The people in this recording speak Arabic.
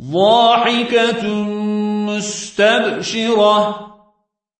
ضاحكة مستبشرة.